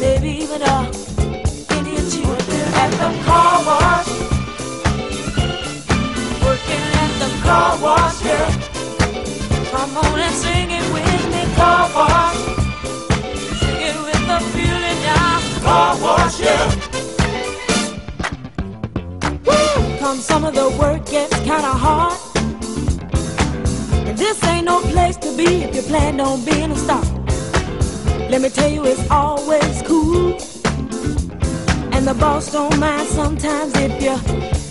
maybe even a Indian at the car wash. Working at the car wash. Come on and sing it with me, car wash. Sing it with the feeling now, car wash, yeah. Come some of the work gets kinda hard. And this ain't no place to be if you plan on being a star. Let me tell you, it's always cool. And the boss don't mind sometimes if you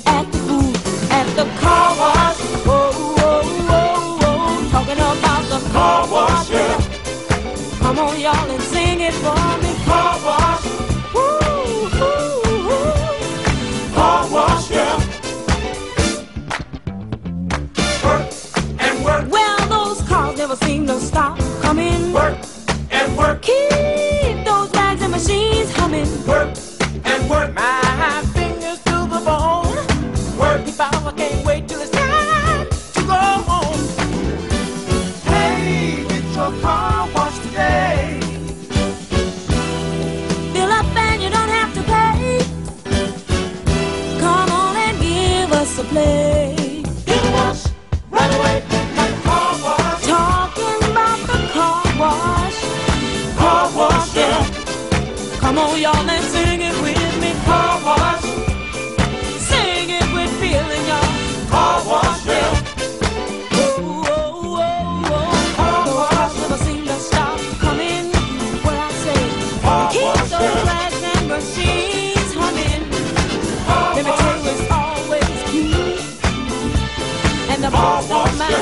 act the fool at the car wash. Whoa, whoa, whoa, whoa. Talking about the car wash, yeah. Come on, y'all, and sing it for me. Car wash. a play. The right away, the car wash. The car wash. Car wash, yeah. Come on, y'all, let's Don't.